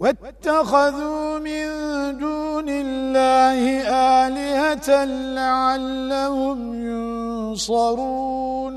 واتخذوا من دون الله آلهة لعلهم ينصرون.